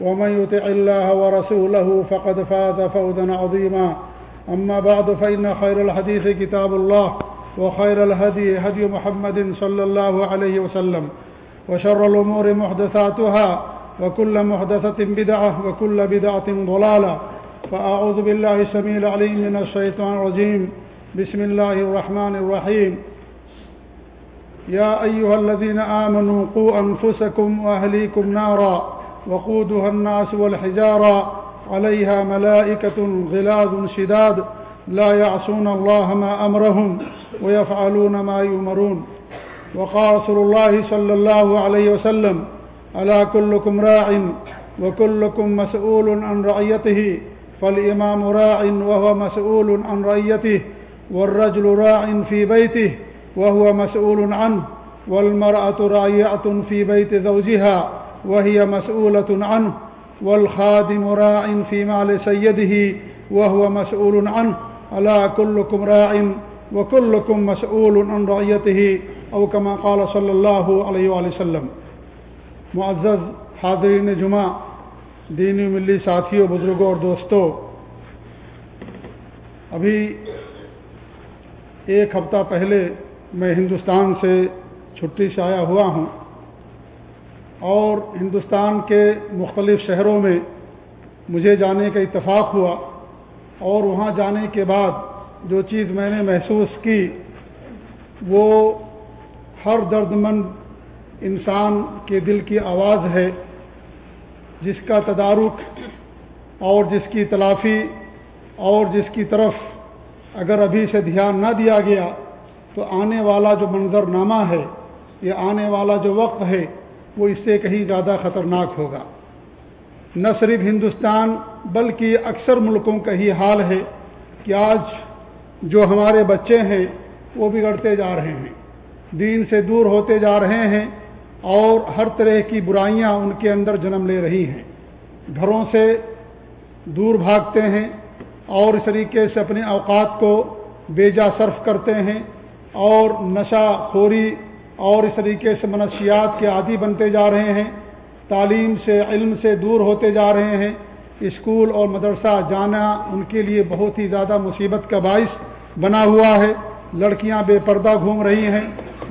ومن يطع الله ورسوله فقد فاز فوزا عظيما. أما بعد، فإن خير الحديث كتاب الله، وخير الهدي هدي محمد صلى الله عليه وسلم، وشر الأمور محدثاتها، وكل محدثة بدعة، وكل بدعة ضلالة. فأعوذ بالله السميع العليم من الشيطان الرجيم. بسم الله الرحمن الرحيم. يا أيها الذين آمنوا قوا أنفسكم وأهليكم نارا. وقودها الناس والحجارة، عليها ملائكة غلاظ شداد، لا يعصون الله ما أمرهم ويفعلون ما يؤمرون. وقال رسول الله صلى الله عليه وسلم ألا كلكم راع وكلكم مسؤول عن رعيته، فالإمام راع وهو مسؤول عن رعيته، والرجل راع في بيته وهو مسؤول عنه، والمرأة رايعة في بيت زوجها. وهي مسؤولة عنه، والخادم راع في مال سيده، وهو مسؤول عنه. ألا كلكم راع وكلكم مسؤول عن رعيته، أو كما قال صلى الله عليه وآله وسلم. معزز، حاضرین جمعہ دینی ملی ساتھیوں، بزرگوں اور دوستوں، ابھی ایک ہفتہ پہلے میں ہندوستان سے چھٹی سے آیا ہوا ہوں۔ اور ہندوستان کے مختلف شہروں میں مجھے جانے کا اتفاق ہوا اور وہاں جانے کے بعد جو چیز میں نے محسوس کی وہ ہر درد مند انسان کے دل کی آواز ہے، جس کا تدارک اور جس کی تلافی اور جس کی طرف اگر ابھی سے دھیان نہ دیا گیا تو آنے والا جو منظر نامہ ہے یا آنے والا جو وقت ہے وہ اس سے کہیں زیادہ خطرناک ہوگا۔ نہ صرف ہندوستان بلکہ اکثر ملکوں کا ہی حال ہے کہ آج جو ہمارے بچے ہیں وہ بگڑتے جا رہے ہیں۔ دین سے دور ہوتے جا رہے ہیں اور ہر طرح کی برائیاں ان کے اندر جنم لے رہی ہیں۔ گھروں سے دور بھاگتے ہیں اور اس طریقے سے اپنے اوقات کو بیجا صرف کرتے ہیں اور نشہ خوری اور اس طریقے سے منشیات کے عادی بنتے جا رہے ہیں، تعلیم سے، علم سے دور ہوتے جا رہے ہیں۔ اسکول اور مدرسہ جانا ان کے لیے بہت ہی زیادہ مصیبت کا باعث بنا ہوا ہے۔ لڑکیاں بے پردہ گھوم رہی ہیں،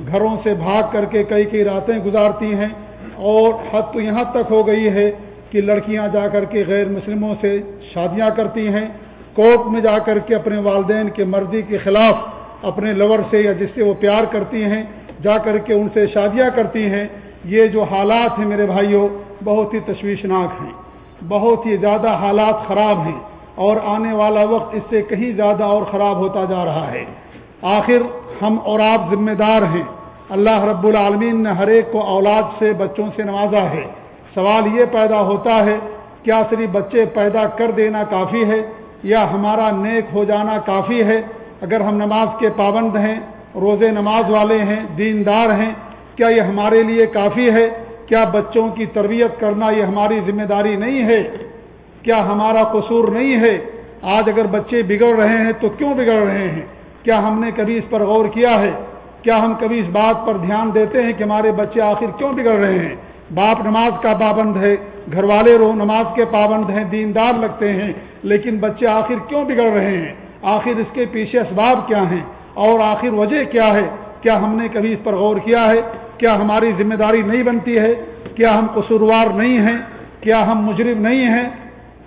گھروں سے بھاگ کر کے کئی کئی راتیں گزارتی ہیں۔ اور حد تو یہاں تک ہو گئی ہے کہ لڑکیاں جا کر کے غیر مسلموں سے شادیاں کرتی ہیں۔ کوٹ میں جا کر کے اپنے والدین کے مرضی کے خلاف اپنے لور سے یا جس سے وہ پیار کرتی ہیں، جا کر کے ان سے شادیاں کرتی ہیں، یہ جو حالات ہیں میرے بھائیوں، بہت ہی تشویشناک ہیں۔ بہت ہی زیادہ حالات خراب ہیں اور آنے والا وقت اس سے کہیں زیادہ اور خراب ہوتا جا رہا ہے۔ آخر ہم اور آپ ذمہ دار ہیں۔ اللہ رب العالمین نے ہر ایک کو اولاد سے، بچوں سے نوازا ہے۔ سوال یہ پیدا ہوتا ہے، کیا صرف بچے پیدا کر دینا کافی ہے یا ہمارا نیک ہو جانا کافی ہے؟ اگر ہم نماز کے پابند ہیں، روزے نماز والے ہیں، دیندار ہیں، کیا یہ ہمارے لیے کافی ہے؟ کیا بچوں کی تربیت کرنا یہ ہماری ذمہ داری نہیں ہے؟ کیا ہمارا قصور نہیں ہے؟ آج اگر بچے بگڑ رہے ہیں تو کیوں بگڑ رہے ہیں؟ کیا ہم نے کبھی اس پر غور کیا ہے؟ کیا ہم کبھی اس بات پر دھیان دیتے ہیں کہ ہمارے بچے آخر کیوں بگڑ رہے ہیں؟ باپ نماز کا پابند ہے، گھر والے رو نماز کے پابند ہیں، دیندار لگتے ہیں، لیکن بچے آخر کیوں بگڑ رہے ہیں؟ آخر اس کے پیچھے اسباب کیا ہیں اور آخر وجہ کیا ہے؟ کیا ہم نے کبھی اس پر غور کیا ہے؟ کیا ہماری ذمہ داری نہیں بنتی ہے؟ کیا ہم قصوروار نہیں ہیں؟ کیا ہم مجرم نہیں ہیں؟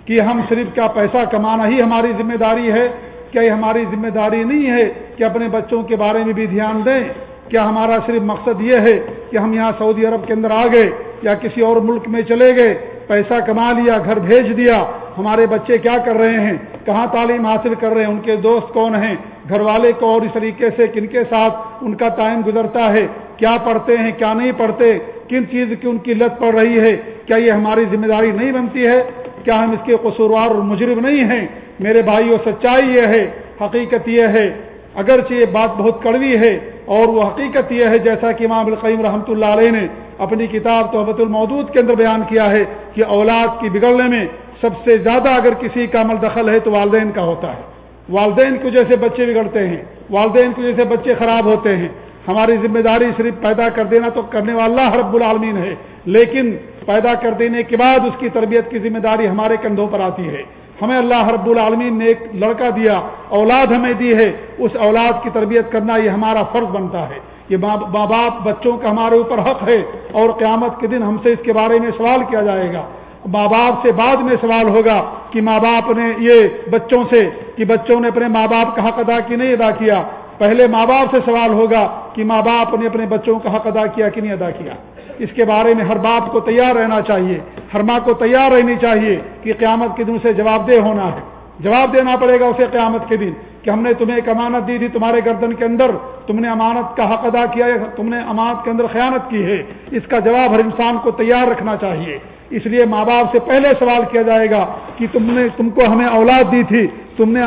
کہ ہم صرف کیا پیسہ کمانا ہی ہماری ذمہ داری ہے؟ کیا یہ ہماری ذمہ داری نہیں ہے کہ اپنے بچوں کے بارے میں بھی دھیان دیں؟ کیا ہمارا صرف مقصد یہ ہے کہ ہم یہاں سعودی عرب کے اندر آ گئے یا کسی اور ملک میں چلے گئے؟ پیسہ کما لیا، گھر بھیج دیا ہمارے بچے کیا کر رہے ہیں؟ کہاں تعلیم حاصل کر رہے ہیں؟ ان کے دوست کون ہیں؟ گھر والے کو اور اس طریقے سے کن کے ساتھ ان کا ٹائم گزرتا ہے؟ کیا پڑھتے ہیں؟ کیا نہیں پڑھتے؟ کن چیز کی ان کی لت پڑ رہی ہے؟ کیا یہ ہماری ذمہ داری نہیں بنتی ہے؟ کیا ہم اس کے قصوروار اور مجرم نہیں ہیں؟ میرے بھائیوں سچائی یہ ہے، حقیقت یہ ہے۔ اگرچہ یہ بات بہت کڑوی ہے، اور وہ حقیقت یہ ہے، جیسا کہ امام القیم رحمۃ اللہ علیہ نے اپنی کتاب توحبت المودود کے اندر بیان کیا ہے، کہ اولاد کی بگڑنے میں سب سے زیادہ اگر کسی کا عمل دخل ہے تو والدین کا ہوتا ہے۔ والدین کو جیسے بچے بگڑتے ہیں، والدین کو جیسے بچے خراب ہوتے ہیں۔ ہماری ذمہ داری صرف پیدا کر دینا تو کرنے والا رب العالمین ہے، لیکن پیدا کر دینے کے بعد اس کی تربیت کی ذمہ داری ہمارے کندھوں پر آتی ہے۔ ہمیں اللہ رب العالمین نے ایک لڑکا دیا، اولاد ہمیں دی ہے۔ اس اولاد کی تربیت کرنا یہ ہمارا فرض بنتا ہے۔ یہ ماں باپ بچوں کا ہمارے اوپر حق ہے اور قیامت کے دن ہم سے اس کے بارے میں سوال کیا جائے گا۔ ماں باپ سے بعد میں سوال ہوگا کہ ماں باپ نے یہ بچوں سے کہ بچوں نے اپنے ماں باپ کا حق ادا کی نہیں ادا کیا؟ پہلے ماں باپ سے سوال ہوگا کہ ماں باپ نے اپنے بچوں کا حق ادا کیا کہ نہیں ادا کیا؟ اس کے بارے میں ہر باپ کو تیار رہنا چاہیے، ہر ماں کو تیار رہنی چاہیے کہ قیامت کے دن سے جواب دہ ہونا ہے۔ جواب دینا پڑے گا اسے قیامت کے دن کہ ہم نے تمہیں ایک امانت دی تھی تمہارے گردن کے اندر، تم نے امانت کا حق ادا کیا تم نے امانت کے اندر خیانت کی ہے۔ اس کا جواب ہر انسان کو تیار رکھنا چاہیے۔ اس لیے ماں باپ سے پہلے سوال کیا جائے گا کہ تم نے، تم کو ہمیں اولاد دی تھی، تم نے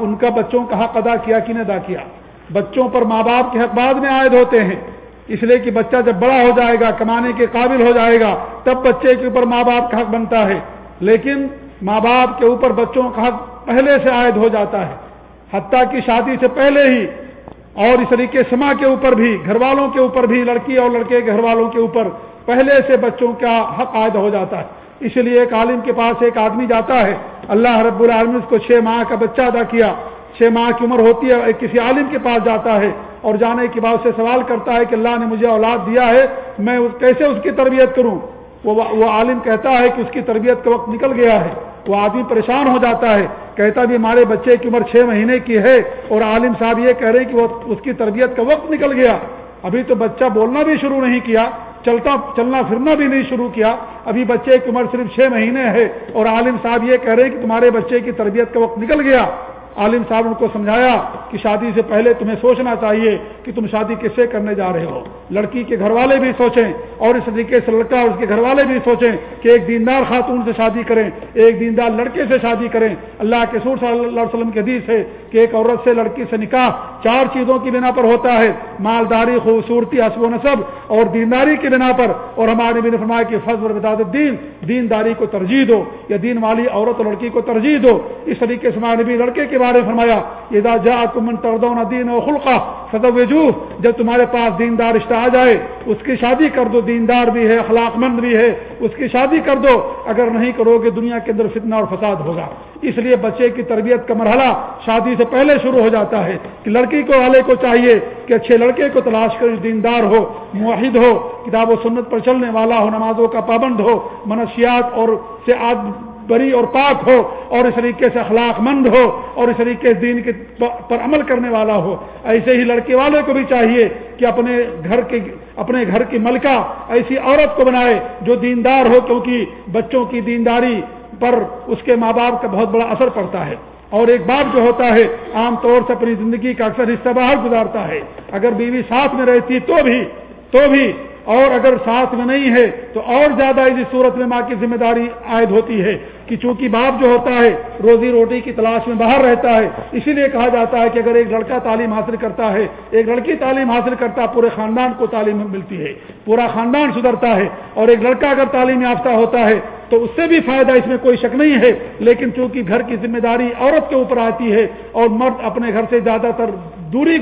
ان کا بچوں کا حق ادا کیا کہ نہیں ادا کیا؟ بچوں پر ماں باپ کے حق بعد میں عائد ہوتے ہیں۔ اس لیے کہ بچہ جب بڑا ہو جائے گا، کمانے کے قابل ہو جائے گا، تب بچے کے اوپر ماں باپ کا حق بنتا ہے۔ لیکن ماں باپ کے اوپر بچوں کا حق پہلے سے عائد ہو جاتا ہے۔ حتیٰ کی شادی سے پہلے ہی اور اس طریقے سما کے اوپر بھی، گھر والوں کے اوپر بھی، لڑکی اور لڑکے کے گھر والوں کے اوپر پہلے سے بچوں کا حق عائد ہو جاتا ہے۔ اس لیے ایک عالم کے پاس ایک آدمی جاتا ہے۔ اللہ رب العالمین اس کو چھ ماہ کا بچہ ادا کیا۔ چھ ماہ کی عمر ہوتی ہے کسی عالم کے پاس جاتا ہے اور جانے کے بعد سے سوال کرتا ہے کہ اللہ نے مجھے اولاد دیا ہے، میں کیسے اس کی تربیت کروں؟ وہ عالم کہتا ہے کہ اس کی تربیت کا وقت نکل گیا ہے۔ وہ آدمی پریشان ہو جاتا ہے۔ کہتا بھی ہمارے بچے کی عمر چھ مہینے کی ہے اور عالم صاحب یہ کہہ رہے کہ وہ اس کی تربیت کا وقت نکل گیا۔ ابھی تو بچہ بولنا بھی شروع نہیں کیا، چلتا چلنا پھرنا بھی نہیں شروع کیا۔ ابھی بچے کی عمر صرف چھ مہینے ہے اور عالم صاحب یہ کہہ رہے ہیں کہ تمہارے بچے کی تربیت کا وقت نکل گیا۔ عالم صاحب ان کو سمجھایا کہ شادی سے پہلے تمہیں سوچنا چاہیے کہ تم شادی کس سے کرنے جا رہے ہو۔ لڑکی کے گھر والے بھی سوچیں اور اس طریقے سے لڑکا اور اس کے گھر والے بھی سوچیں کہ ایک دیندار خاتون سے شادی کریں، ایک دیندار لڑکے سے شادی کریں۔ اللہ کے سور صلی اللہ علیہ وسلم کے حدیث ہے کہ ایک عورت سے لڑکی سے نکاح چار چیزوں کی بنا پر ہوتا ہے، مالداری، خوبصورتی، حسب و نصب اور دینداری کی بنا پر۔ اور ہمارے بھی فرمایا کہ فضل بداد الدین، دینداری کو ترجیح دو یا دین والی عورت اور لڑکی کو ترجیح دو۔ اس طریقے سے ہمارے بھی لڑکے کے بارے فرمایا، اذا جاءكم من ترضون دین و خلقہ فتوجوه جب تمہارے پاس دیندار رشتہ آ جائے، اس کی شادی کر دو، دیندار بھی ہے اخلاق مند بھی ہے، اس کی شادی کر دو، اگر نہیں کرو گے دنیا کے اندر فتنہ اور فساد ہوگا۔ اس لیے بچے کی تربیت کا مرحلہ شادی سے پہلے شروع ہو جاتا ہے۔ کہ لڑکی کو والے کو چاہیے کہ اچھے لڑکے کو تلاش کر دیندار ہو معاہد ہو، کتاب و سنت پر چلنے والا ہو، نمازوں کا پابند ہو، منشیات اور سے بری اور پاک ہو اور اس طریقے سے اخلاق مند ہو اور اس طریقے سے دین کے پر عمل کرنے والا ہو۔ ایسے ہی لڑکے والے کو بھی چاہیے کہ اپنے گھر کے اپنے گھر کی ملکہ ایسی عورت کو بنائے جو دیندار ہو، کیونکہ بچوں کی دینداری پر اس کے ماں باپ کا بہت بڑا اثر پڑتا ہے۔ اور ایک باپ جو ہوتا ہے، عام طور سے اپنی زندگی کا اکثر حصہ باہر گزارتا ہے۔ اگر بیوی ساتھ میں رہتی تو بھی تو بھی اور اگر ساتھ میں نہیں ہے تو اور زیادہ اسی صورت میں ماں کی ذمہ داری عائد ہوتی ہے کہ چونکہ باپ جو ہوتا ہے روزی روٹی کی تلاش میں باہر رہتا ہے، اسی لیے کہا جاتا ہے کہ اگر ایک لڑکا تعلیم حاصل کرتا ہے، ایک لڑکی تعلیم حاصل کرتا ہے پورے خاندان کو تعلیم ملتی ہے، پورا خاندان سدھرتا ہے اور ایک لڑکا اگر تعلیم یافتہ ہوتا ہے تو اس سے بھی فائدہ اس میں کوئی شک نہیں ہے، لیکن چونکہ گھر کی ذمہ داری عورت کے اوپر آتی ہے اور مرد اپنے گھر سے زیادہ تر دوری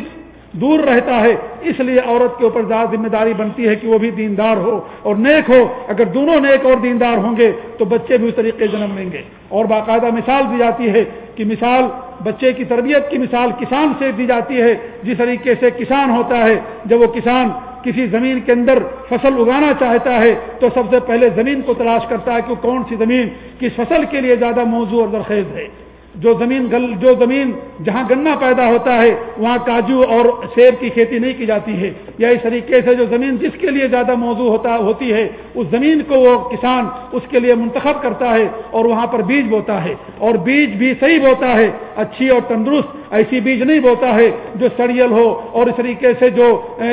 دور رہتا ہے، اس لیے عورت کے اوپر زیادہ ذمہ داری بنتی ہے کہ وہ بھی دیندار ہو اور نیک ہو۔ اگر دونوں نیک اور دیندار ہوں گے تو بچے بھی اس طریقے جنم لیں گے۔ اور باقاعدہ مثال دی جاتی ہے کہ مثال بچے کی تربیت کی مثال کسان سے دی جاتی ہے۔ جس طریقے سے کسان ہوتا ہے، جب وہ کسان کسی زمین کے اندر فصل اگانا چاہتا ہے تو سب سے پہلے زمین کو تلاش کرتا ہے کہ کون سی زمین کس فصل کے لیے زیادہ موضوع اور درخیز ہے۔ جو زمین گل جو زمین جہاں گنا پیدا ہوتا ہے، وہاں کاجو اور سیب کی کھیتی نہیں کی جاتی ہے۔ یا اس طریقے سے جو زمین جس کے لیے زیادہ موضوع ہوتا ہوتی ہے، اس زمین کو وہ کسان اس کے لیے منتخب کرتا ہے اور وہاں پر بیج بوتا ہے۔ اور بیج بھی صحیح بوتا ہے، اچھی اور تندرست ایسی بیج نہیں بوتا ہے جو سڑیل ہو اور اس طریقے سے جو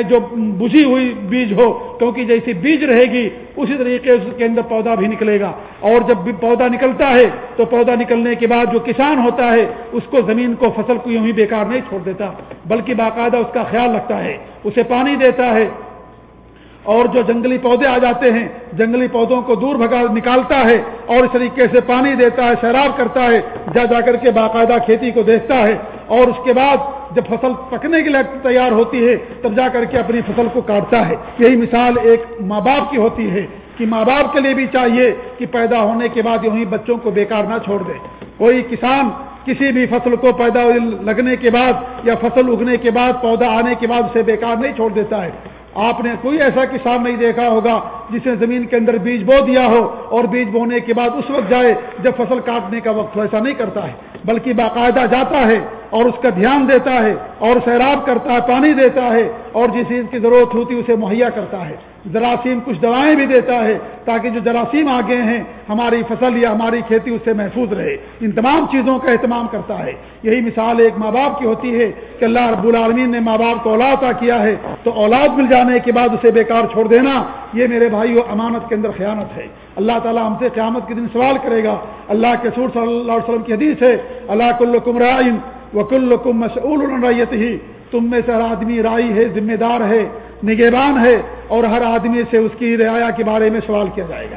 جو بجھی ہوئی بیج ہو، کیونکہ جیسی بیج رہے گی، اسی طریقے سے اس کے اندر پودا بھی نکلے گا۔ اور جب پودا نکلتا ہے، تو پودا نکلنے کے بعد جو کسان ہوتا ہے، اس کو زمین کو، فصل کو یوں ہی بیکار نہیں چھوڑ دیتا، بلکہ باقاعدہ اس کا خیال رکھتا ہے، اسے پانی دیتا ہے اور جو جنگلی پودے آ جاتے ہیں، جنگلی پودوں کو دور بھگا نکالتا ہے اور اس طریقے سے پانی دیتا ہے سیراب کرتا ہے، جا جا کر کے باقاعدہ کھیتی کو دیکھتا ہے اور اس کے بعد جب فصل پکنے کے لیے تیار ہوتی ہے، تب جا کر کے اپنی فصل کو کاٹتا ہے۔ یہی مثال ایک ماں باپ کی ہوتی ہے کہ ماں باپ کے لیے بھی چاہیے کہ پیدا ہونے کے بعد یوں ہی بچوں کو بیکار نہ چھوڑ دے۔ کوئی کسان کسی بھی فصل کو پیدا لگنے کے بعد یا فصل اگنے کے بعد، پودا آنے کے بعد اسے بیکار نہیں چھوڑ دیتا ہے۔ آپ نے کوئی ایسا کسان نہیں دیکھا ہوگا جس نے زمین کے اندر بیج بو دیا ہو اور بیج بونے کے بعد اس وقت جائے جب فصل کاٹنے کا وقت ہو، ایسا نہیں کرتا ہے، بلکہ باقاعدہ جاتا ہے اور اس کا دھیان دیتا ہے اور سیراب کرتا ہے، پانی دیتا ہے اور جس چیز کی ضرورت ہوتی اسے مہیا کرتا ہے۔ جراثیم کچھ دوائیں بھی دیتا ہے تاکہ جو جراثیم آگے ہیں، ہماری فصل یا ہماری کھیتی اس سے محفوظ رہے۔ ان تمام چیزوں کا اہتمام کرتا ہے۔ یہی مثال ایک ماں باپ کی ہوتی ہے کہ اللہ رب العالمین نے ماں باپ کو اولاد کیا ہے، تو اولاد مل جانے کے بعد اسے بیکار چھوڑ دینا، یہ میرے بھائی امانت کے اندر خیانت ہے۔ اللہ تعالیٰ ہم سے قیامت کے دن سوال کرے گا۔ اللہ کے سور صلی اللہ علیہ وسلم کی حدیث ہے اللہ کل رائن وکل مسعول ریت ہی تم میں سے ہر آدمی رائی ہے، ذمہ دار ہے، نگہبان ہے، اور ہر آدمی سے اس کی رعایا کے بارے میں سوال کیا جائے گا۔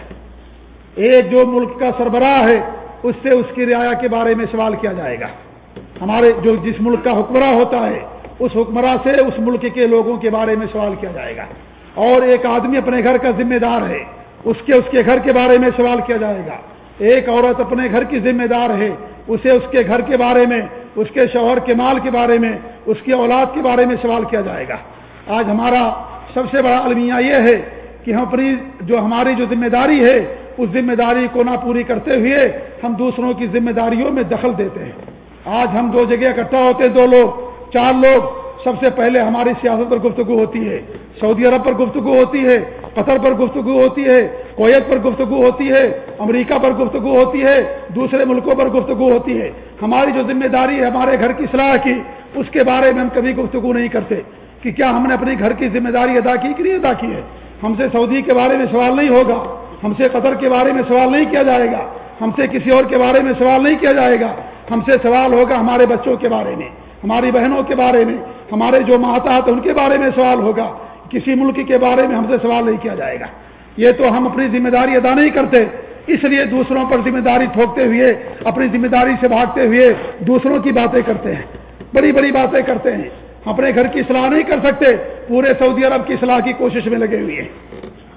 ایک جو ملک کا سربراہ ہے، اس سے اس کی رعایا کے بارے میں سوال کیا جائے گا۔ ہمارے جو جس ملک کا حکمراں ہوتا ہے اس حکمراں سے اس ملک کے لوگوں کے بارے میں سوال کیا جائے گا۔ اور ایک آدمی اپنے گھر کا ذمہ دار ہے، اس کے اس کے گھر کے بارے میں سوال کیا جائے گا۔ ایک عورت اپنے گھر کی ذمہ دار ہے، اسے اس کے گھر کے بارے میں، اس کے شوہر کے مال کے بارے میں، اس کی اولاد کے بارے میں سوال کیا جائے گا۔ آج ہمارا سب سے بڑا المیہ یہ ہے کہ ہم اپنی جو ہماری جو ذمہ داری ہے، اس ذمہ داری کو نہ پوری کرتے ہوئے ہم دوسروں کی ذمہ داریوں میں دخل دیتے ہیں۔ آج ہم دو جگہ اکٹھا ہوتے ہیں دو لوگ چار لوگ سب سے پہلے ہماری سیاست پر گفتگو ہوتی ہے۔ سعودی عرب پر گفتگو ہوتی ہے، قطر پر گفتگو ہوتی ہے، کویت پر گفتگو ہوتی ہے، امریکہ پر گفتگو ہوتی ہے، دوسرے ملکوں پر گفتگو ہوتی ہے۔ ہماری جو ذمہ داری ہے، ہمارے گھر کی صلاح کی، اس کے بارے میں ہم کبھی گفتگو نہیں کرتے کہ کیا ہم نے اپنی گھر کی ذمہ داری ادا کی کہ نہیں ادا کی ہے۔ ہم سے سعودی کے بارے میں سوال نہیں ہوگا، ہم سے قطر کے بارے میں سوال نہیں کیا جائے گا، ہم سے کسی اور کے بارے میں سوال نہیں کیا جائے گا۔ ہم سے سوال ہوگا ہمارے بچوں کے بارے میں۔ ہماری بہنوں کے بارے میں، ہمارے جو ماتحت ان کے بارے میں سوال ہوگا۔ کسی ملک کے بارے میں ہم سے سوال نہیں کیا جائے گا۔ یہ تو ہم اپنی ذمہ داری ادا نہیں کرتے، اس لیے دوسروں پر ذمہ داری تھوکتے ہوئے، اپنی ذمہ داری سے بھاگتے ہوئے دوسروں کی باتیں کرتے ہیں۔ بڑی بڑی باتیں کرتے ہیں۔ اپنے گھر کی صلاح نہیں کر سکتے، پورے سعودی عرب کی صلاح کی کوشش میں لگے ہوئے ہیں۔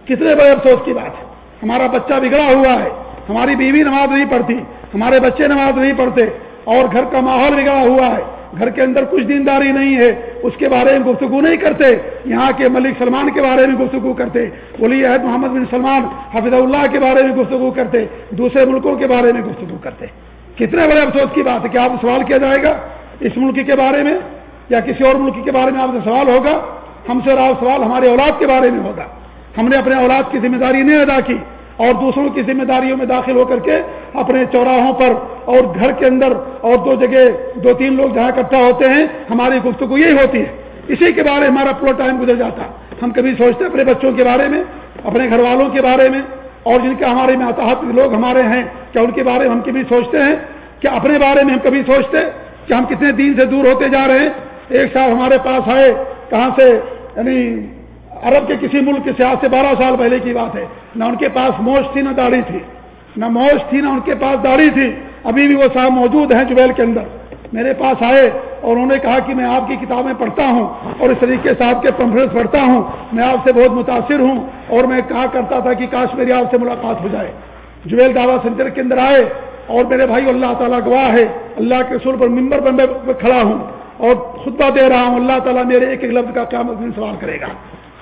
کتنے بڑے افسوس کی بات۔ ہے ہمارا بچہ بگڑا ہوا ہے۔ ہماری بیوی نماز نہیں پڑھتی، ہمارے بچے نماز نہیں پڑھتے اور گھر کا ماحول بگڑا ہوا ہے۔ گھر کے اندر کچھ دینداری نہیں ہے، اس کے بارے میں گفتگو نہیں کرتے۔ یہاں کے ملک سلمان کے بارے میں گفتگو کرتے۔ ولی عہد محمد بن سلمان، حفظ اللہ کے بارے میں گفتگو کرتے۔ دوسرے ملکوں کے بارے میں گفتگو کرتے۔ کتنے بڑے افسوس کی بات ہے کہ آپ سوال کیا جائے گا؟ اس ملک کے بارے میں یا کسی اور ملک کے بارے میں آپ سے سوال ہوگا؟ ہم سے اور آپ سوال ہمارے اولاد کے بارے میں ہوگا۔ ہم نے اپنے اولاد کی ذمہ داری نہیں ادا کی۔ اور دوسروں کی ذمہ داریوں میں داخل ہو کر کے اپنے چوراہوں پر اور گھر کے اندر اور دو جگہ دو تین لوگ جہاں اکٹھا ہوتے ہیں، ہماری گفتگو یہی ہوتی ہے۔ اسی کے بارے میں ہمارا پورا ٹائم گزر جاتا۔ ہم کبھی سوچتے ہیں اپنے بچوں کے بارے میں، اپنے گھر والوں کے بارے میں، اور جن کے ہمارے میں آتاحت لوگ ہمارے ہیں، کیا ان کے بارے میں ہم کبھی سوچتے ہیں؟ کہ اپنے بارے میں ہم کبھی سوچتے کہ ہم کتنے دین سے دور ہوتے جا رہے ہیں؟ ایک سال ہمارے پاس آئے، کہاں سے یعنی عرب کے کسی ملک سے آج سے بارہ سال پہلے کی بات ہے۔ نہ ان کے پاس موش تھی، نہ داڑھی تھی۔ نہ موش تھی، نہ ان کے پاس داڑھی تھی۔ ابھی بھی وہ صاحب موجود ہیں جبیل کے اندر۔ میرے پاس آئے اور انہوں نے کہا کہ میں آپ کی کتابیں پڑھتا ہوں اور اس طریقے سے آپ کے پمفرنس پڑھتا ہوں۔ میں آپ سے بہت متاثر ہوں اور میں کہا کرتا تھا کہ کاش میری آپ سے ملاقات ہو جائے۔ جویل دعوی سینٹر کے اندر آئے اور میرے بھائی اللہ تعالیٰ گواہ ہے۔ اللہ کے رسول پر ممبر پر میں کھڑا ہوں اور خطبہ دے رہا ہوں۔ اللہ تعالیٰ میرے ایک ایک لفظ کا قیامت دن سوال کرے گا۔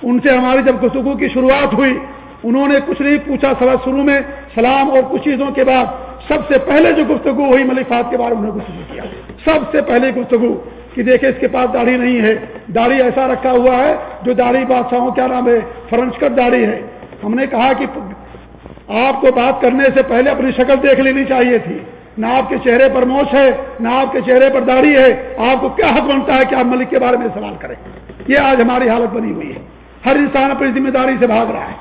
ان سے ہماری جب گفتگو کی شروعات ہوئی، انہوں نے کچھ نہیں پوچھا سوا شروع میں سلام اور کچھ چیزوں کے بعد سب سے پہلے جو گفتگو ہوئی ملک فات کے بارے میں گفتگو کیا۔ سب سے پہلے گفتگو کہ دیکھیں اس کے پاس داڑھی نہیں ہے۔ داڑھی ایسا رکھا ہوا ہے جو داڑھی بادشاہوں کیا نام ہے؟ فرنچ کر داڑھی ہے۔ ہم نے کہا کہ آپ کو بات کرنے سے پہلے اپنی شکل دیکھ لینی چاہیے تھی۔ نہ آپ کے چہرے پر موش ہے، نہ آپ کے چہرے پر داڑھی ہے۔ آپ کو کیا حق بنتا ہے کہ آپ ملک کے بارے میں سوال کریں؟ یہ آج ہماری حالت بنی ہوئی ہے۔ ہر انسان اپنی ذمہ داری سے بھاگ رہا ہے،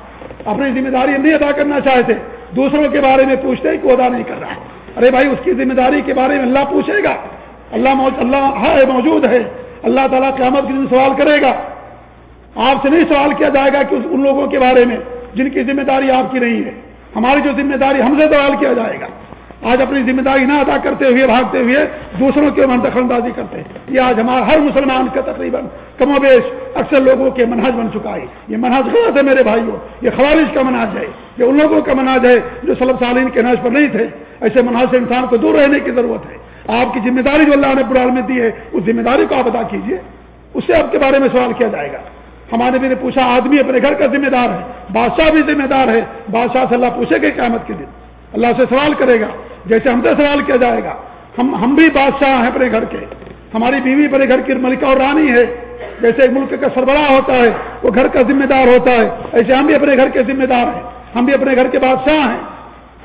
اپنی ذمہ داری نہیں ادا کرنا چاہتے، دوسروں کے بارے میں پوچھتے کو ادا نہیں کر رہا ہے۔ ارے بھائی، اس کی ذمہ داری کے بارے میں اللہ پوچھے گا۔ اللہ اللہ ہاں ہے، موجود ہے۔ اللہ تعالیٰ قیامت کے دن سوال کرے گا۔ آپ سے نہیں سوال کیا جائے گا کہ ان لوگوں کے بارے میں جن کی ذمہ داری آپ کی نہیں ہے۔ ہماری جو ذمہ داری ہم سے سوال کیا جائے گا۔ آج اپنی ذمہ داری نہ ادا کرتے ہوئے، بھاگتے ہوئے دوسروں کے من دخل اندازی کرتے ہیں۔ یہ آج ہمارا، ہر مسلمان کا تقریباً کم و بیش اکثر لوگوں کے منہج بن چکا ہے۔ یہ منہج غلط ہے میرے بھائیوں، یہ خوارش کا مناج ہے۔ یہ ان لوگوں کا مناج ہے جو سلب سالین کے نج پر نہیں تھے۔ ایسے مناج سے انسان کو دور رہنے کی ضرورت ہے۔ آپ کی ذمہ داری جو اللہ نے برال میں دی ہے، اس ذمہ داری کو آپ ادا کیجیے اس سے آپ کے بارے میں سوال کیا جائے گا۔ ہمارے بھی نے پوچھا، آدمی اپنے گھر کا ذمہ دار ہے، بادشاہ بھی ذمہ دار ہے، بادشاہ سے اللہ پوچھے گا قیامت کے دن۔ اللہ سے سوال کرے گا جیسے ہم سے سوال کیا جائے گا۔ ہم ہم بھی بادشاہ ہیں اپنے گھر کے۔ ہماری بیوی اپنے گھر کی ملکہ اور رانی ہے۔ جیسے ایک ملک کا سربراہ ہوتا ہے، وہ گھر کا ذمہ دار ہوتا ہے۔ ایسے ہم بھی اپنے گھر کے ذمہ دار ہیں۔ ہم بھی اپنے گھر کے بادشاہ ہیں۔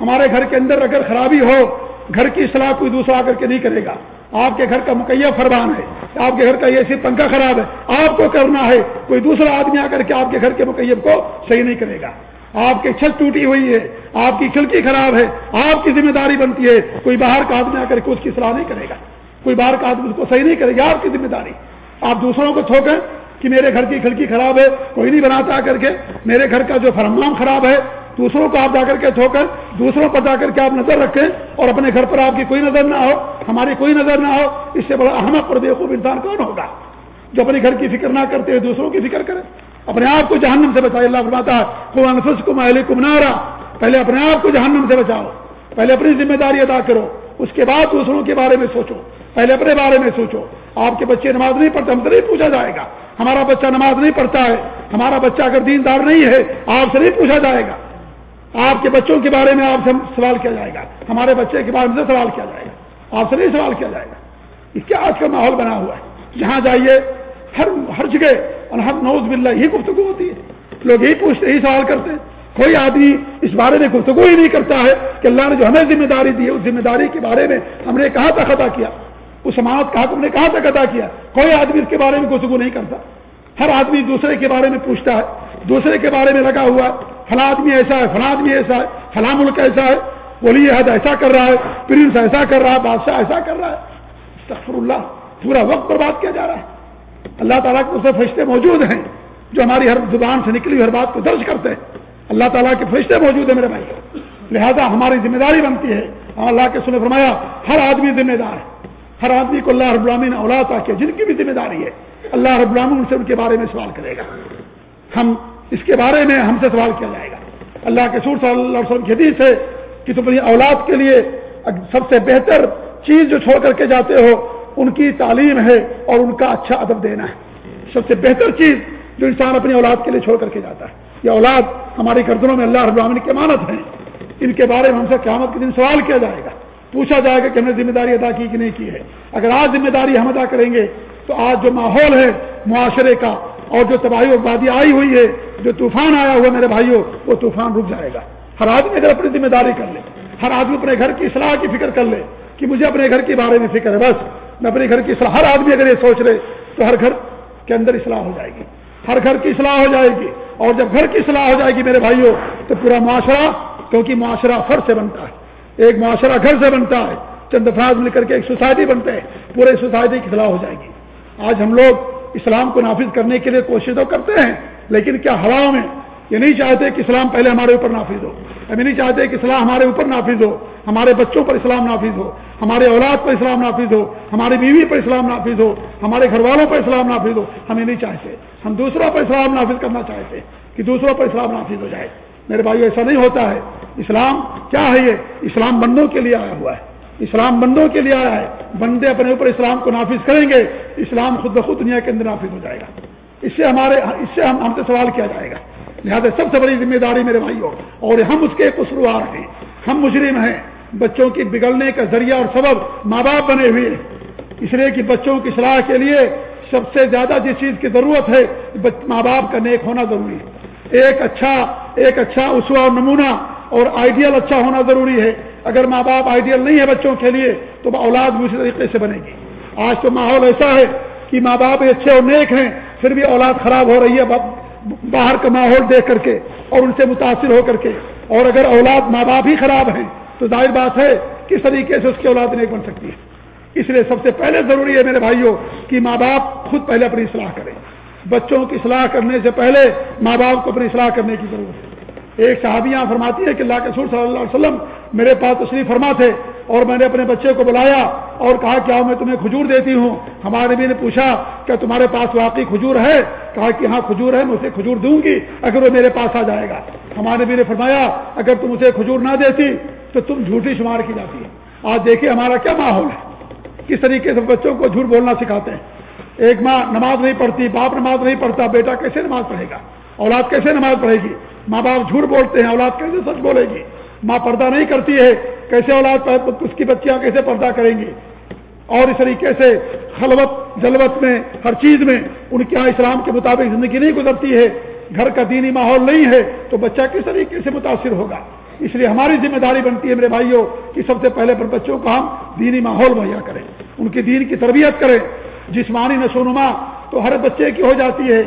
ہمارے گھر کے اندر اگر خرابی ہو، گھر کی اصلاح کوئی دوسرا آ کر کے نہیں کرے گا۔ آپ کے گھر کا مکیہ فرمان ہے۔ آپ کے گھر کا یہ صرف پنکھا خراب ہے۔ آپ کو کرنا ہے۔ کوئی دوسرا آدمی آ کر کے آپ کے گھر کے مکیب کو صحیح نہیں کرے گا۔ آپ کی چھت ٹوٹی ہوئی ہے، آپ کی کھڑکی خراب ہے، آپ کی ذمہ داری بنتی ہے، کوئی باہر کا آدمی آ کر کے اس کی صلاح نہیں کرے گا۔ کوئی باہر کا آدمی اس کو صحیح نہیں کرے گا آپ کی ذمہ داری۔ آپ دوسروں کو تھوکیں کہ میرے گھر کی کھڑکی خراب ہے، کوئی نہیں بناتا آ کر کے۔ میرے گھر کا جو فرمام خراب ہے، دوسروں کو آپ جا کر کے تھو کر دوسروں پر جا کر کے آپ نظر رکھیں اور اپنے گھر پر آپ کی کوئی نظر نہ ہو، ہماری کوئی نظر نہ ہو، اس سے بڑا احمد اور بیوقوف انسان کون ہوگا؟ جو اپنے گھر کی فکر نہ کرتے ہوئے دوسروں کی فکر کرے۔ اپنے آپ کو جہنم سے بچائے۔ اللہ فرماتا ہے انفس کو محل کم پہلے اپنے آپ کو جہنم سے بچاؤ۔ پہلے اپنی ذمہ داری ادا کرو۔ اس کے بعد دوسروں کے بارے میں سوچو۔ پہلے اپنے بارے میں سوچو۔ آپ کے بچے نماز نہیں پڑھتے، ہم سے نہیں پوچھا جائے گا۔ ہمارا بچہ نماز نہیں پڑھتا ہے۔ ہمارا بچہ اگر دیندار نہیں ہے، آپ سے نہیں پوچھا جائے گا۔ آپ کے بچوں کے بارے میں آپ سے سوال کیا جائے گا۔ ہمارے بچے کے بارے میں سوال کیا جائے گا۔ آپ سے نہیں سوال کیا جائے گا۔ اس کے آج کا ماحول بنا ہوا ہے۔ جہاں جائیے، ہر ہر جگہ اور نوز بلّہ یہی گفتگو ہوتی ہے۔ لوگ یہی پوچھتے یہی سوال کرتے ہیں۔ کوئی آدمی اس بارے میں گفتگو ہی نہیں کرتا ہے کہ اللہ نے جو ہمیں ذمہ داری دی ہے، اس ذمہ داری کے بارے میں ہم نے کہاں تک ادا کیا؟ اس سماعت کا ہم نے کہاں تک ادا کیا؟ کوئی آدمی اس کے بارے میں گفتگو نہیں کرتا۔ ہر آدمی دوسرے کے بارے میں پوچھتا ہے۔ دوسرے کے بارے میں لگا ہوا فلاں آدمی ایسا ہے، فلاں آدمی ایسا ہے، فلاں ملک ایسا ہے، ولی حد ایسا کر رہا ہے، پرنس ایسا کر رہا ہے، بادشاہ ایسا کر رہا ہے۔ اللہ، پورا وقت برباد کیا جا رہا ہے۔ اللہ تعالیٰ کے اسے فرشتے موجود ہیں جو ہماری ہر زبان سے نکلی ہر بات کو درج کرتے ہیں۔ اللہ تعالیٰ کے فرشتے موجود ہیں میرے بھائی۔ لہذا ہماری ذمہ داری بنتی ہے۔ اللہ کے سنے فرمایا، ہر آدمی ذمہ دار ہے۔ ہر آدمی کو اللہ رب العالمین اولاد آ جن کی بھی ذمہ داری ہے، اللہ رب العالمین ان سے ان کے بارے میں سوال کرے گا۔ ہم اس کے بارے میں ہم سے سوال کیا جائے گا۔ اللہ کے سور صلی اللہ علیہ وسلم کی حدیث ہے کہ تم اپنی اولاد کے لیے سب سے بہتر چیز جو چھوڑ کر کے جاتے ہو ان کی تعلیم ہے اور ان کا اچھا ادب دینا ہے۔ سب سے بہتر چیز جو انسان اپنی اولاد کے لیے چھوڑ کر کے جاتا ہے۔ یہ اولاد ہماری گردنوں میں اللہ رب العالمین کی امانت ہے۔ ان کے بارے میں ہم سے قیامت کے دن سوال کیا جائے گا۔ پوچھا جائے گا کہ ہم نے ذمہ داری ادا کی کہ نہیں کی ہے۔ اگر آج ذمہ داری ہم ادا کریں گے تو آج جو ماحول ہے، معاشرے کا، اور جو تباہی و بادی آئی ہوئی ہے، جو طوفان آیا ہوا میرے بھائیوں، وہ طوفان رک جائے گا۔ ہر آدمی اگر اپنی ذمہ داری کر لے، ہر آدمی اپنے گھر کی اصلاح کی فکر کر لے کہ مجھے اپنے گھر کے بارے میں فکر ہے، بس۔ میں اپنے گھر کی اصلاح ہر آدمی اگر یہ سوچ رہے تو ہر گھر کے اندر اصلاح ہو جائے گی۔ ہر گھر کی اصلاح ہو جائے گی۔ اور جب گھر کی اصلاح ہو جائے گی میرے بھائیوں تو پورا معاشرہ، کیونکہ معاشرہ فر سے بنتا ہے۔ ایک معاشرہ گھر سے بنتا ہے۔ چند افراد مل کر کے ایک سوسائٹی بنتے ہیں۔ پورے سوسائٹی کی اصلاح ہو جائے گی۔ آج ہم لوگ اسلام کو نافذ کرنے کے لیے کوشش تو کرتے ہیں، لیکن کیا ہوا میں یہ نہیں چاہتے کہ اسلام پہلے ہمارے اوپر نافذ ہو۔ ہم نہیں چاہتے کہ اسلام ہمارے اوپر نافذ ہو۔ ہمارے بچوں پر اسلام نافذ ہو۔ ہمارے اولاد پر اسلام نافذ ہو۔ ہماری بیوی پر اسلام نافذ ہو۔ ہمارے گھر والوں پر اسلام نافذ ہو۔ ہم یہ نہیں چاہتے۔ ہم دوسروں پر اسلام نافذ کرنا چاہتے کہ دوسروں پر اسلام نافذ ہو جائے۔ میرے بھائی، ایسا نہیں ہوتا ہے۔ اسلام کیا ہے یہ؟ اسلام بندوں کے لیے آیا ہوا ہے۔ اسلام بندوں کے لیے آیا ہے۔ بندے اپنے اوپر اسلام کو نافذ کریں گے۔ اسلام خود بخود دنیا کے اندر نافذ ہو جائے گا۔ اس سے ہمارے، اس سے ہم ہم سے سوال کیا جائے گا۔ لہٰذا سب سے بڑی ذمہ داری میرے بھائی ہو اور ہم اس کے قصروار ہیں۔ ہم مجرم ہیں۔ بچوں کی بگڑنے کا ذریعہ اور سبب ماں باپ بنے ہوئے اس لیے کہ بچوں کی صلاح کے لیے سب سے زیادہ جس چیز کی ضرورت ہے ماں باپ کا نیک ہونا ضروری ہے۔ ایک اچھا ایک اچھا اسوا اور نمونہ اور آئیڈیل اچھا ہونا ضروری ہے۔ اگر ماں باپ آئیڈیل نہیں ہے بچوں کے لیے، تو اولاد بھی اسی طریقے سے بنے گی۔ آج تو ماحول ایسا ہے کہ ماں باپ اچھے اور نیک ہیں، پھر بھی اولاد خراب ہو رہی ہے۔ باہر کا ماحول دیکھ کر کے اور ان سے متاثر ہو کر کے۔ اور اگر اولاد ماں باپ ہی خراب ہیں، تو ظاہر بات ہے کس طریقے سے اس کی اولاد نیک بن سکتی ہے۔ اس لیے سب سے پہلے ضروری ہے میرے بھائیوں کہ ماں باپ خود پہلے اپنی اصلاح کریں۔ بچوں کی اصلاح کرنے سے پہلے ماں باپ کو اپنی اصلاح کرنے کی ضرورت ہے۔ ایک صحابیاں فرماتی ہے کہ اللہ کے سور صلی اللہ علیہ وسلم میرے پاس تشریف فرما تھے اور میں نے اپنے بچے کو بلایا اور کہا کیا میں تمہیں کھجور دیتی ہوں۔ ہمارے نبی نے پوچھا کہ تمہارے پاس واقعی کھجور ہے؟ کہا کہ ہاں کھجور ہے، میں اسے کھجور دوں گی اگر وہ میرے پاس آ جائے گا۔ ہمارے نبی نے فرمایا، اگر تم اسے کھجور نہ دیتی تو تم جھوٹی شمار کی جاتی ہے آج دیکھیے ہمارا کیا ماحول ہے۔ کس طریقے سے بچوں کو جھوٹ بولنا سکھاتے ہیں؟ ایک ماں نماز نہیں پڑھتی، باپ نماز نہیں پڑھتا، بیٹا کیسے نماز پڑھے گا؟ اولاد کیسے نماز پڑھے گی؟ ماں باپ جھوٹ بولتے ہیں، اولاد کیسے سچ بولے گی؟ ماں پردہ نہیں کرتی ہے، کیسے اولاد اس کی بچیاں کیسے پردہ کریں گی؟ اور اس طریقے سے خلوت، جلوت میں، ہر چیز میں ان کے یہاں اسلام کے مطابق زندگی نہیں گزرتی ہے۔ گھر کا دینی ماحول نہیں ہے تو بچہ کس طریقے سے متاثر ہوگا؟ اس لیے ہماری ذمہ داری بنتی ہے میرے بھائیوں کہ سب سے پہلے پر بچوں کو ہم دینی ماحول مہیا کریں، ان کی دین کی تربیت کریں۔ جسمانی نشو نما تو ہر بچے کی ہو جاتی ہے۔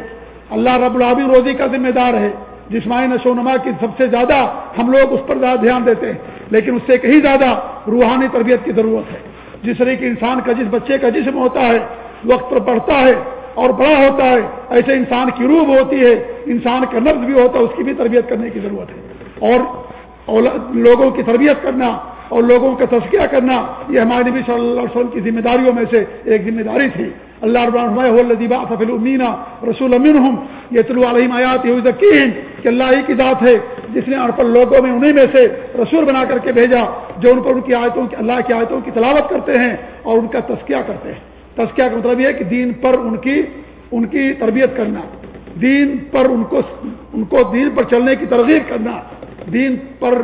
اللہ رب العابی روزی کا ذمہ دار ہے۔ جسمانی نشو نما کی سب سے زیادہ ہم لوگ اس پر زیادہ دھیان دیتے ہیں۔ لیکن اس سے کہیں زیادہ روحانی تربیت کی ضرورت ہے۔ جس طریقے انسان کا جس بچے کا جسم ہوتا ہے، وقت پر بڑھتا ہے اور بڑا ہوتا ہے، ایسے انسان کی روح ہوتی ہے، انسان کا نفس بھی ہوتا ہے، اس کی بھی تربیت کرنے کی ضرورت ہے۔ اور لوگوں کی تربیت کرنا اور لوگوں کا تذکیہ کرنا، یہ ہمارے نبی صلی اللہ علیہ وسلم کی ذمہ داریوں میں سے ایک ذمہ داری تھی۔ اللہ المینا رسول امین یہ طلوع علیہ کہ اللہ ہی کی ذات ہے، جس نے ان پر لوگوں میں، انہیں میں سے رسول بنا کر کے بھیجا، جو ان پر ان کی آیتوں کی، اللہ کی آیتوں کی تلاوت کرتے ہیں اور ان کا تذکیہ کرتے ہیں۔ تذکیہ کا مطلب یہ ہے کہ دین پر ان کی ان کی تربیت کرنا، دین پر ان کو ان کو دین پر چلنے کی ترغیب کرنا، دین پر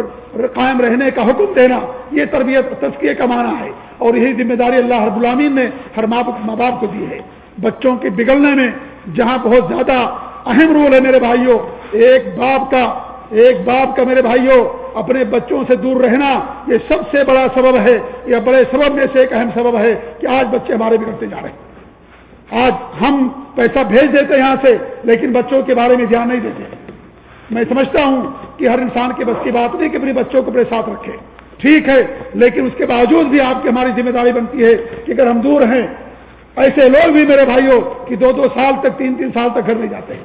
قائم رہنے کا حکم دینا، یہ تربیت تذکیے کا معنی ہے۔ اور یہی ذمہ داری اللہ رب العامین نے ہر ماں باپ کو دی ہے۔ بچوں کے بگڑنے میں جہاں بہت زیادہ اہم رول ہے میرے بھائیوں، ایک باپ کا ایک باپ کا میرے بھائیوں، اپنے بچوں سے دور رہنا یہ سب سے بڑا سبب ہے۔ یہ بڑے سبب میں سے ایک اہم سبب ہے کہ آج بچے ہمارے بگڑتے جا رہے ہیں۔ آج ہم پیسہ بھیج دیتے یہاں سے، لیکن بچوں کے بارے میں دھیان نہیں دیتے۔ میں سمجھتا ہوں کہ ہر انسان کے بس کی بات نہیں کہ اپنے بچوں کو اپنے ساتھ رکھے۔ ٹھیک ہے، لیکن اس کے باوجود بھی آپ کی ہماری ذمہ داری بنتی ہے کہ اگر ہم دور ہیں، ایسے لوگ بھی میرے بھائیوں کہ دو دو سال تک، تین تین سال تک گھر نہیں جاتے۔ ہیں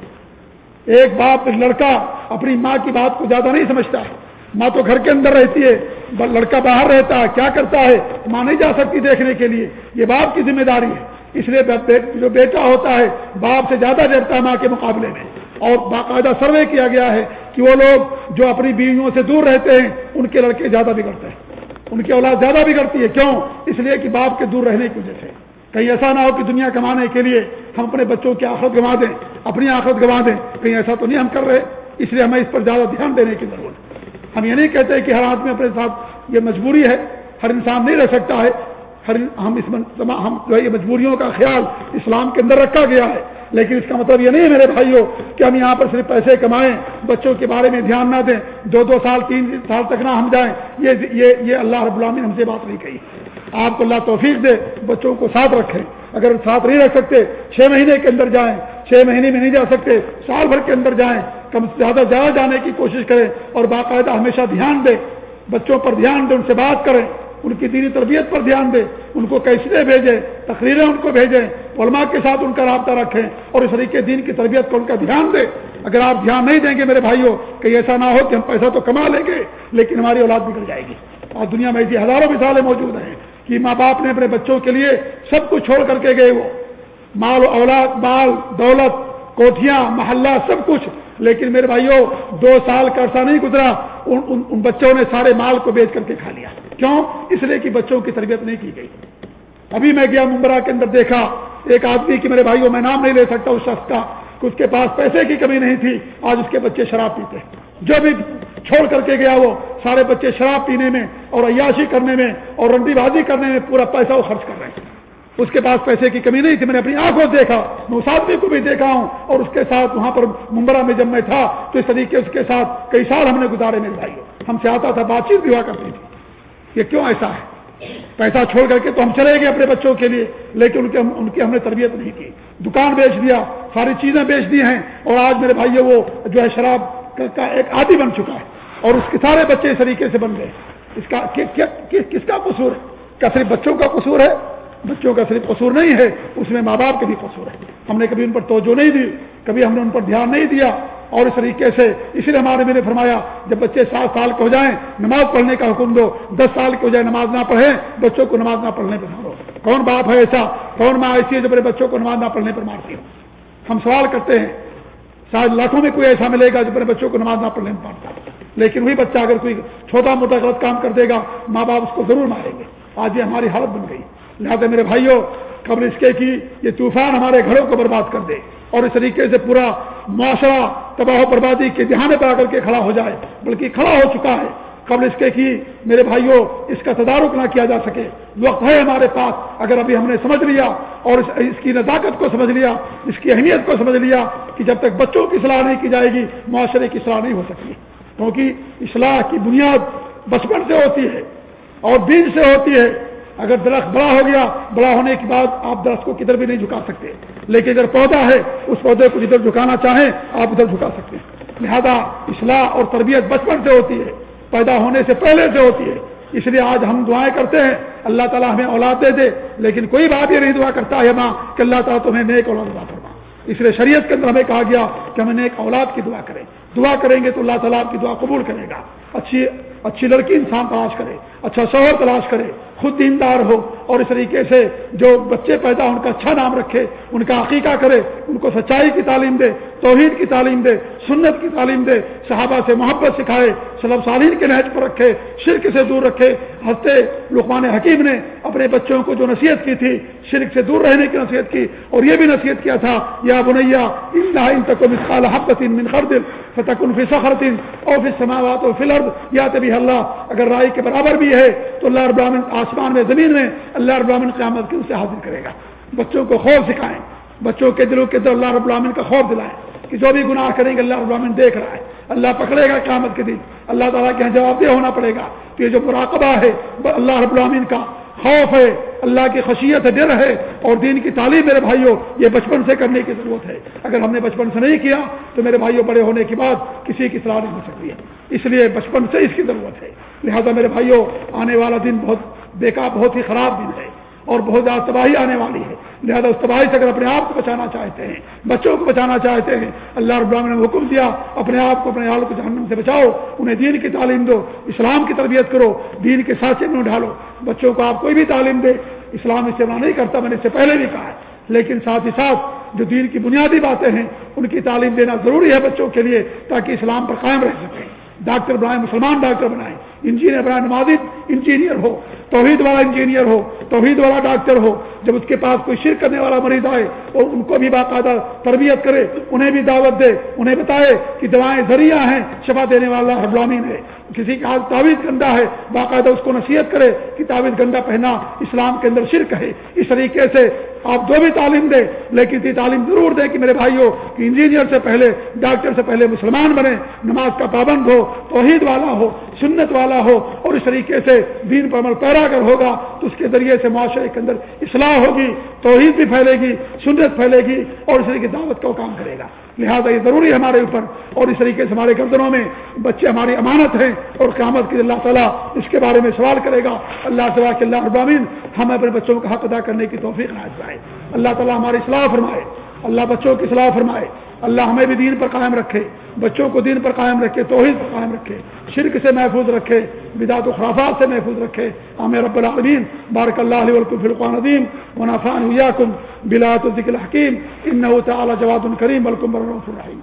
ایک باپ لڑکا اپنی ماں کی بات کو زیادہ نہیں سمجھتا۔ ہے ماں تو گھر کے اندر رہتی ہے لڑکا باہر رہتا ہے، کیا کرتا ہے؟ ماں نہیں جا سکتی دیکھنے کے لیے۔ یہ باپ کی ذمہ داری ہے۔ اس لیے جو بیٹا ہوتا ہے، باپ سے زیادہ ڈرتا ہے ماں کے مقابلے میں۔ اور باقاعدہ سروے کیا گیا ہے کہ وہ لوگ جو اپنی بیویوں سے دور رہتے ہیں، ان کے لڑکے زیادہ بگڑتے ہیں۔ ان کی اولاد زیادہ بگڑتی ہے۔ کیوں؟ اس لیے کہ باپ کے دور رہنے کی وجہ سے۔ کہیں ایسا نہ ہو کہ دنیا کمانے کے لیے ہم اپنے بچوں کی آخرت گنوا دیں، اپنی آخرت گنوا دیں۔ کہیں ایسا تو نہیں ہم کر رہے۔ اس لیے ہمیں اس پر زیادہ دھیان دینے کی ضرورت۔ ہے ہم یہ نہیں کہتے کہ ہر آدمی اپنے ساتھ یہ مجبوری ہے، ہر انسان نہیں رہ سکتا ہے۔ ہر ہم اس ہم جو ہے یہ مجبوریوں کا خیال اسلام کے اندر رکھا گیا ہے۔ لیکن اس کا مطلب یہ نہیں ہے میرے بھائیوں کہ ہم یہاں پر صرف پیسے کمائیں، بچوں کے بارے میں دھیان نہ دیں، دو دو سال، تین سال تک نہ ہم جائیں۔ یہ یہ یہ اللہ رب العالمین ہم سے بات نہیں کہی۔ آپ کو اللہ توفیق دے، بچوں کو ساتھ رکھیں۔ اگر ساتھ نہیں رکھ سکتے، چھ مہینے کے اندر جائیں۔ چھ مہینے میں نہیں جا سکتے، سال بھر کے اندر جائیں۔ کم سے زیادہ زیادہ جانے کی کوشش کریں اور باقاعدہ ہمیشہ دھیان دیں۔ بچوں پر دھیان دیں، ان سے بات کریں۔ ان کی دینی تربیت پر دھیان دیں ان کو کیسے بھیجیں، تقریریں ان کو بھیجیں، علماء کے ساتھ ان کا رابطہ رکھیں اور اس طریقے دین کی تربیت پر ان کا دھیان دیں اگر آپ دھیان نہیں دیں گے میرے بھائیوں کہ ایسا نہ ہو کہ ہم پیسہ تو کما لیں گے، لیکن ہماری اولاد بگڑ جائے گی۔ اور دنیا میں ایسی ہزاروں مثالیں موجود ہیں کہ ماں باپ نے اپنے بچوں کے لیے سب کچھ چھوڑ کر کے گئے وہ۔ مال اولاد، مال، دولت کوٹیاں محلہ، سب کچھ لیکن میرے بھائیوں دو سال کا عرصہ نہیں گزرا ان, ان, ان بچوں نے سارے مال کو بیچ کر کے کھا لیا۔ کیوں؟ اس لیے کہ بچوں کی تربیت نہیں کی گئی۔ ابھی میں گیا ممبرا کے اندر دیکھا ایک آدمی کی میرے بھائیوں میں نام نہیں لے سکتا اس شخص کا کہ اس کے پاس پیسے کی کمی نہیں تھی آج اس کے بچے شراب پیتے جو بھی چھوڑ کر کے گیا وہ سارے بچے شراب پینے میں اور عیاشی کرنے میں اور رنڈی بازی کرنے میں پورا پیسہ وہ خرچ کر رہے ہیں۔ اس کے پاس پیسے کی کمی نہیں تھی، میں نے اپنی آنکھوں دیکھا، میں اس آدمی کو بھی دیکھا ہوں، اور اس کے ساتھ وہاں پر ممبرا میں جب میں تھا، تو اس طریقے اس کے ساتھ کئی سال ہم نے گزارے میرے بھائی۔ ہم سے آتا تھا، بات چیت بھی ہوا کرتی تھی۔ یہ کیوں ایسا ہے؟ پیسہ چھوڑ کر کے تو ہم چلے گئے اپنے بچوں کے لیے، لیکن ان کے ان کی ہم نے تربیت نہیں کی۔ دکان بیچ دیا، ساری چیزیں بیچ دی ہیں، اور آج میرے بھائی وہ جو ہے شراب کا ایک عادی بن چکا ہے، اور اس کے سارے بچے اس طریقے سے بن گئے۔ اس کا کس کا قصور ہے؟ کیا صرف بچوں کا قصور ہے؟ بچوں کا صرف قصور نہیں ہے، اس میں ماں باپ کا بھی قصور ہے ہم نے کبھی ان پر توجہ نہیں دی، کبھی ہم نے ان پر دھیان نہیں دیا۔ اور اس طریقے سے اس لیے ہمارے میں نے فرمایا، جب بچے سات سال کے ہو جائیں، نماز پڑھنے کا حکم دو۔ دس سال کے ہو جائے نماز نہ پڑھیں، بچوں کو نماز نہ پڑھنے پر مارو کون باپ ہے ایسا؟ کون ماں ایسی ہے جو میرے بچوں کو نماز نہ پڑھنے پر مارتی ہوں ہم سوال کرتے ہیں، شاید لاکھوں میں کوئی ایسا ملے گا جو میرے بچوں کو نماز نہ پڑھنے میں مارتا لیکن وہی بچہ اگر کوئی چھوٹا موٹا غلط کام کر دے گا، ماں باپ اس کو ضرور ماریں گے۔ آج یہ ہماری حالت بن گئی۔ لہٰذا میرے بھائیوں قبل اس کے کی، یہ طوفان ہمارے گھروں کو برباد کر دے اور اس طریقے سے پورا معاشرہ تباہ و بربادی کے دہانے پر آ کر کے کھڑا ہو جائے، بلکہ کھڑا ہو چکا ہے۔ قبل اس کے کی، میرے بھائیوں اس کا تدارک نہ کیا جا سکے۔ وقت ہے ہمارے پاس، اگر ابھی ہم نے سمجھ لیا اور اس اس کی نزاکت کو سمجھ لیا، اس کی اہمیت کو سمجھ لیا کہ جب تک بچوں کی صلاح نہیں کی جائے گی، معاشرے کی صلاح نہیں ہو سکتی۔ کیونکہ اصلاح کی بنیاد بچپن سے ہوتی ہے اور بیج سے ہوتی ہے۔ اگر درخت بڑا ہو گیا، بڑا ہونے کے بعد آپ درخت کو کدھر بھی نہیں جھکا سکتے۔ لیکن اگر پودا ہے، اس پودے کو جدھر جھکانا چاہیں، آپ ادھر جھکا سکتے ہیں۔ لہذا اصلاح اور تربیت بچپن سے ہوتی ہے، پیدا ہونے سے پہلے سے ہوتی ہے۔ اس لیے آج ہم دعائیں کرتے ہیں، اللہ تعالیٰ ہمیں اولاد دے دے، لیکن کوئی بات یہ نہیں دعا کرتا ہے ماں کہ اللہ تعالیٰ تمہیں نیک اولاد ادا کرنا اس لیے شریعت کے اندر ہمیں کہا گیا کہ ہمیں نیک اولاد کی دعا کریں۔ دعا کریں گے تو اللہ تعالیٰ آپ کی دعا قبول کرے گا۔ اچھی اچھی لڑکی انسان تلاش کرے اچھا شوہر تلاش کرے خود دیندار ہو اور اس طریقے سے جو بچے پیدا ان کا اچھا نام رکھے، ان کا عقیقہ کرے، ان کو سچائی کی تعلیم دے، توحید کی تعلیم دے، سنت کی تعلیم دے، صحابہ سے محبت سکھائے سلب سالین کے نہج پر رکھے، شرک سے دور رکھے۔ ہنستے لقمان حکیم نے اپنے بچوں کو جو نصیحت کی تھی، شرک سے دور رہنے کی نصیحت کی اور یہ بھی نصیحت کیا تھا، یا بنیا ان تک مثال حقت من خردل فتح فی سخرتن اور پھر سماوات اور فلرد یا تبھی اللہ۔ اگر رائے کے برابر بھی ہے تو اللہ رب العالمین آسمان میں، زمین میں، اللہ رب العالمین قیامت کے اسے حاضر کرے گا۔ بچوں کو خوف سکھائیں۔ بچوں کے دلوں کے اندر اللہ رب العالمین کا خوف دلائیں کہ جو بھی گناہ کریں گے، اللہ رب العالمین دیکھ رہا ہے۔ اللہ پکڑے گا قیامت کے دن۔ اللہ تعالیٰ کے یہاں جواب دہ ہونا پڑے گا تو یہ جو مراقبہ ہے، اللہ رب العالمین کا خوف ہے، اللہ کی خشیت ہے، ڈر ہے اور دین کی تعلیم میرے بھائیوں، یہ بچپن سے کرنے کی ضرورت ہے۔ اگر ہم نے بچپن سے نہیں کیا، تو میرے بھائیوں، بڑے ہونے کے بعد کسی کی صلاح نہیں ہو سکتی ہے۔ اس لیے بچپن سے اس کی ضرورت ہے۔ لہذا میرے بھائیوں، آنے والا دن بہت بیکار بہت ہی خراب دن ہے اور بہت زیادہ تباہی آنے والی ہے۔ لہذا اس تباہی سے اگر اپنے آپ کو بچانا چاہتے ہیں، بچوں کو بچانا چاہتے ہیں، اللہ رب العالمین نے حکم دیا، اپنے آپ کو، اپنے آل کو جہنم سے بچاؤ، انہیں دین کی تعلیم دو، اسلام کی تربیت کرو، دین کے ساتھ میں ڈھالو۔ بچوں کو آپ کوئی بھی تعلیم دے، اسلام استعمال نہیں کرتا، میں نے اس سے پہلے بھی کہا ہے۔ لیکن ساتھ ہی ساتھ جو دین کی بنیادی باتیں ہیں، ان کی تعلیم دینا ضروری ہے بچوں کے لیے تاکہ اسلام پر قائم رہ سکیں۔ ڈاکٹر بنائیں مسلمان ڈاکٹر بنائیں انجینئر بنائیں نماز انجینئر ہو، توحید والا انجینئر ہو، توحید والا ڈاکٹر ہو۔ جب اس کے پاس کوئی شرک کرنے والا مریض آئے اور ان کو بھی باقاعدہ تربیت کرے، انہیں بھی دعوت دے، انہیں بتائے کہ دوائیں ذریعہ ہیں، شفا دینے والا ہر ہے۔ کسی کا تعویذ گندا ہے، باقاعدہ اس کو نصیحت کرے کہ تعویذ گندا پہنا، اسلام کے اندر شرک ہے۔ اس طریقے سے آپ جو بھی تعلیم دیں، لیکن یہ تعلیم ضرور دیں کہ میرے بھائیوں، کہ انجینئر سے پہلے، ڈاکٹر سے پہلے مسلمان بنے نماز کا پابند ہو، توحید والا ہو، سنت والا ہو، اور اس طریقے سے دین پر عمل پیرا اگر ہوگا، تو اس کے ذریعے سے معاشرے کے اندر اصلاح ہوگی، توحید بھی پھیلے گی، سنت پھیلے گی، اور اس طریقے دعوت کا کام کرے گا۔ لہٰذا یہ ضروری ہے ہمارے اوپر اور اس طریقے سے ہمارے گردنوں میں بچے ہماری امانت ہیں اور قیامت کی اللہ تعالیٰ اس کے بارے میں سوال کرے گا۔ اللہ تعالیٰ کے اللہ ابامین ہمیں اپنے بچوں کا حق ادا کرنے کی توفیق نہ جائے اللہ تعالیٰ ہماری اصلاح فرمائے۔ اللہ بچوں کی صلاح فرمائے۔ اللہ ہمیں بھی دین پر قائم رکھے۔ بچوں کو دین پر قائم رکھے، توحید پر قائم رکھے۔ شرک سے محفوظ رکھے، بدعت و خرافات سے محفوظ رکھے۔ ہمیں رب العالمین۔ بارک اللہ علیہ القف فرقان عظیم ونافان ویاکم بلاۃ ذکر الحکیم۔ ان تعالی جواد الکریم بلکم الرحیم۔